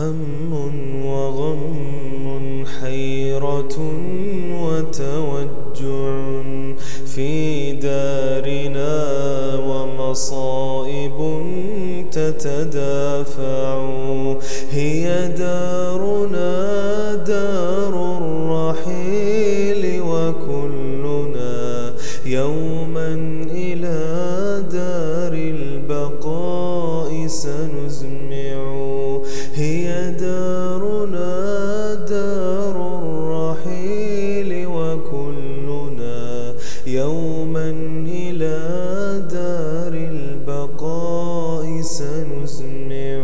هم وغم حيرة وتوجع في دارنا ومصائب تتدافع. هي دارنا دار الرحيل سنزمع هي دارنا دار الرحيل وكلنا يوما إلى دار البقاء سنزمع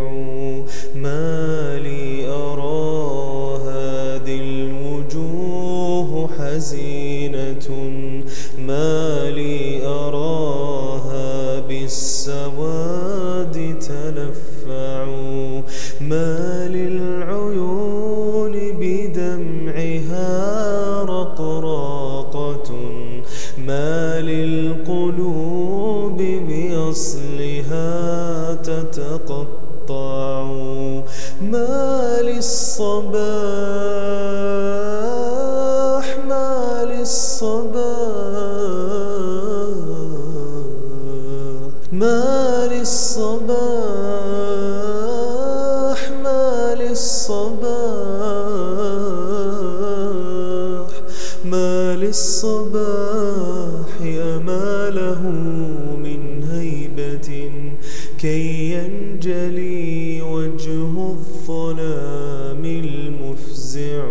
ما لي أرى. هذه الوجوه حزينة. ما لي أراها بالسواد تلفع ما للعيون بدمعها رقراقة. ما للقلوب بأصلها تتقطع. ما للصباح ما للصباح ما للصباح ما للصباح ما للصباح ما له من هيبة. كي ينجلي وجه الظلام المفزع.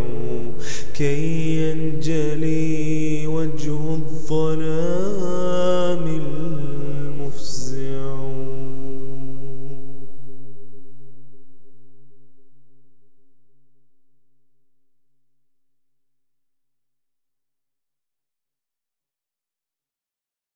كي ينجلي وجه الظلام